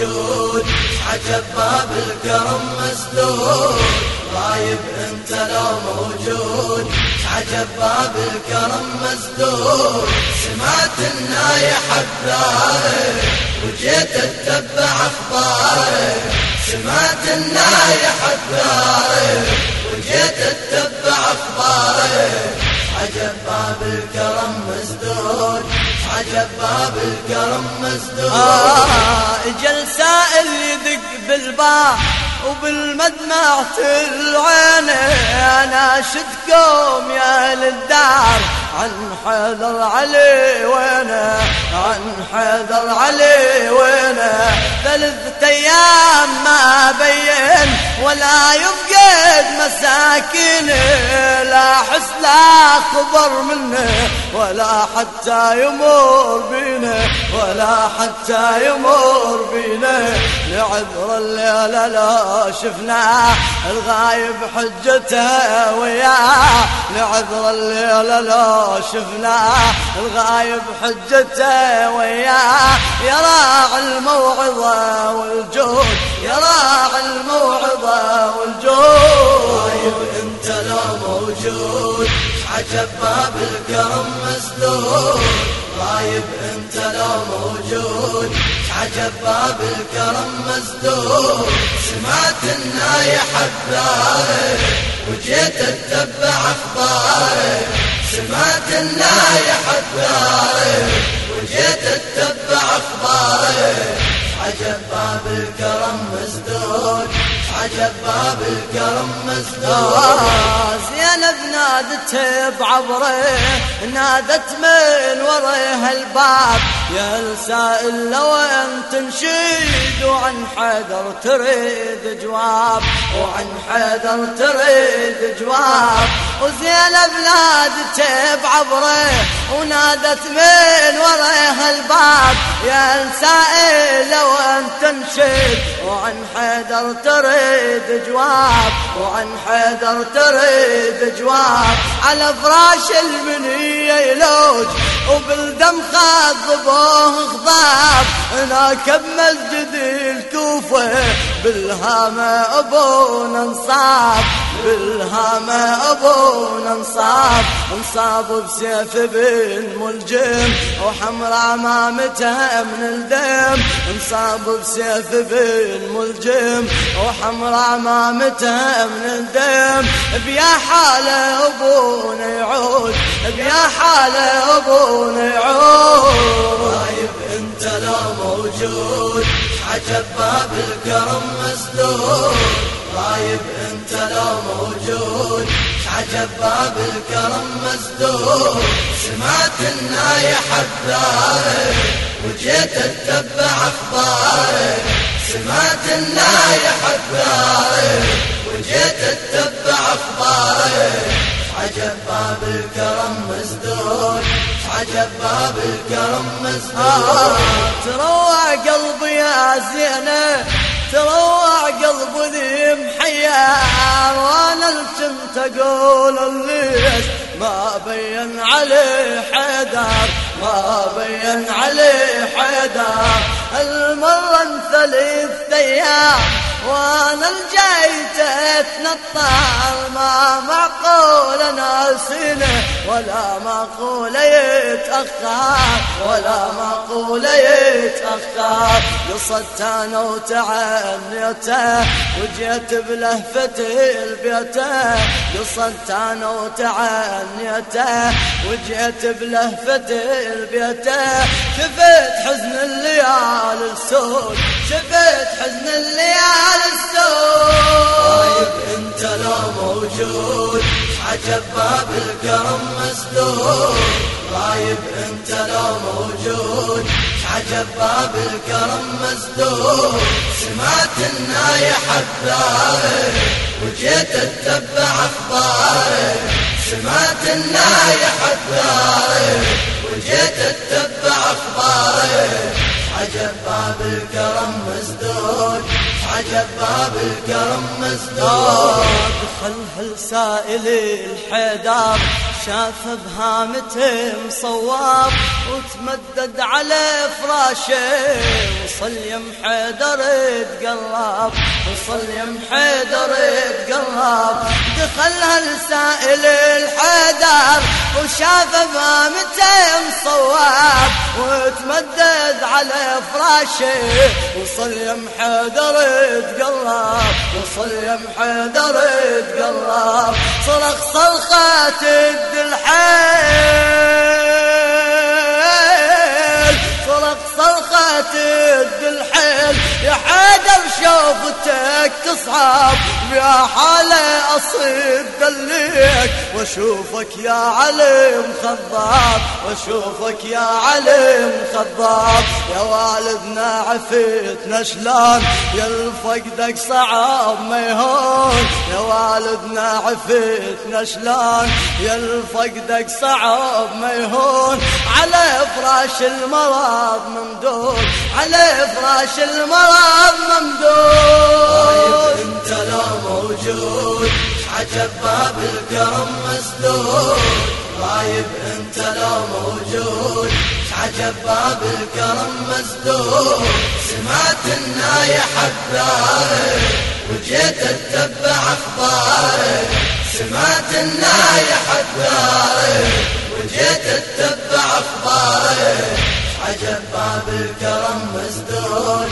موجود عجب باب الكرم مسدود. غايب انت لو موجود عجب باب الكرم مسدود. سمعت النايح الثاري وجيت اتبع أخبارك سمعت النايح الثاري وجيت اتبع أخبارك عجب باب الكرم عجب باب الكرم مسدود آه سائل يدق بالباب وبالمدمع العين. أنا شدكم يا للدار. عن حيدر علي وينه؟ عن حيدر علي وينه؟ ثلاثة أيام ما بين. ولا يفقد مساكين لا حس لا خبر منه ولا حتى يمر بينا ولا حتى يمر بينا. لعذر الليلة لا شفناه الغايب حجته وياه. لعذر الليلة لا شفناه الغايب حجته وياه. يراعي الموعظة والجود يراعي الموعظة موجود. عجب باب الكرم مسدود. غايب انت لو موجود. عجب باب الكرم مسدود. سمعت النايح الثاري وجيت اتبع أخبارك سمعت النايح الثاري وجيت اتبع أخبارك عجب باب الكرم مسدود. عجب باب الكرم مسدود زينب نادته بعبره نادت من وريها الباب يا السائل لو انت تنشيد وعن حيدر تريد جواب وعن حيدر تريد جواب. وزينب نادته بعبره ونادت من وريها الباب. يا السائل لو انت تنشيد وعن حيدر تريد جواب وعن حيدر تريد جواب. على فراش المنية يلوج وبالدم خضبوه خضاب هناك بمسجد الكوفة بالهامة أبونا انصاب بالهامة أبونا انصاب انصاب بسيف بن ملجم وحمرا مامته من الدم انصاب بسيف بن ملجم وحمرا مامته من الدم بيا حاله أبونا يعود. بيا حاله أبونا يعود. طيب أنت لو موجود عجب باب الكرم مسدود. غايب أنت لو موجود عجب باب الكرم مسدود. سمعت النايح الثاري وجيت أتبع أخبارك. سمعت النايح الثاري وجيت أتبع عجب باب الكرم مسدود عجب باب الكرم مسدود تروى قلبي يا زينة تروى قلبي ذي محيار وأنا كنت أقول ليش ما بين عليه حيدر ما بين عليه حيدر. المرة ثلاث أيام وأنا الجاي اتنطر ما معقول ناسينه ولا معقول يتأخر ولا معقول يتأخر. أنا وتعنيته وجيت بلهفة البيته أنا وتعنيته وجيت بلهفة البيته شفت حزن الليالي السود شفت حزن الليالي السود. طيب انت لو موجود. عجب باب الكرم مسدود غايب انت لو موجود. عجب باب الكرم مسدود سمعت النايح الثاري وجيت اتبع أخبارك سمعت النايح الثاري وجيت عجب باب الكرم مسدود دخل هالسائل الحيدر شاف بهامته مصواب وتمدد على فراشه. وصل يم حيدر تقلب وصل يم حيدر تقلب دخلها لسائل الحيدر وشاف بهامته مصواب وتمدد على فراشه. وصل يم حيدر تقلب وصل يم حيدر تقلب صرخ صرخات الدلحيل شوفتك تصعب يا حالة أصيب دليك وأشوفك يا علي مخضاب وأشوفك يا علي مخضاب يا والدنا عفيتنا شلون؟ يا الفقدك صعب ما يهون. يا والدنا عفيتنا شلون؟ يا الفقدك صعب ما يهون. على فراش المرض ممدود. على فراش المرض ممدود. انت لو موجود عجب باب الكرم مسدود. غايب انت لو موجود عجب باب الكرم مسدود. سمعت النايح حبارك وجيت اتبع أخبارك. سمعت النايح حبارك وجيت عجب باب الكرم مسدود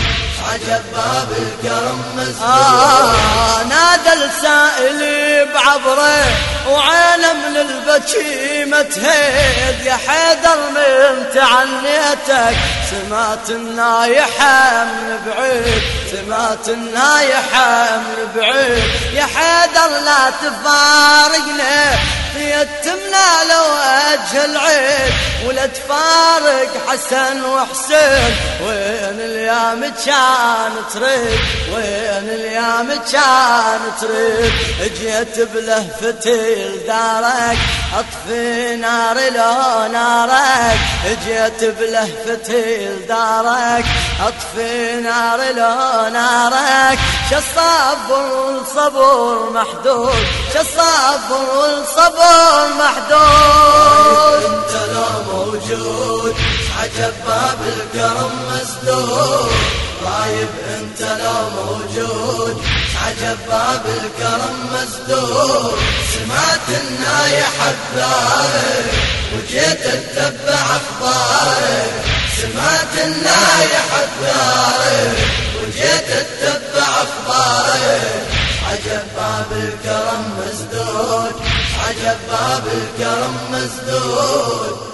عجب باب الكرم مسدود آه نادى السائل بعبره وعينه من البكي متهيد. يا حيدر من تعنيتك سمعت النايحة من بعيد. سمعت النايحة من بعيد. يا حيدر لا تفارقنا يتمنا لو وجه العيد ولا تفارق حسن وحسين. وين الأيام كان تريد؟ وين الأيام كان تريد؟ جيت بلهفتي لدارك أطفي نار لو نارك. جيت بلهفتي لدارك أطفي نار لو نارك. شصبر والصبر محدود؟ شصبر والصبر محدود؟ انت موجود عجب باب الكرم مسدود. غايب انت لو موجود عجب باب الكرم مسدود. سمعت النايح حبارك وجيت اتبع أخبارك. سمعت النايح حبارك وجيت اتبع أخبارك. عجب باب الكرم مسدود عجب باب الكرم مسدود.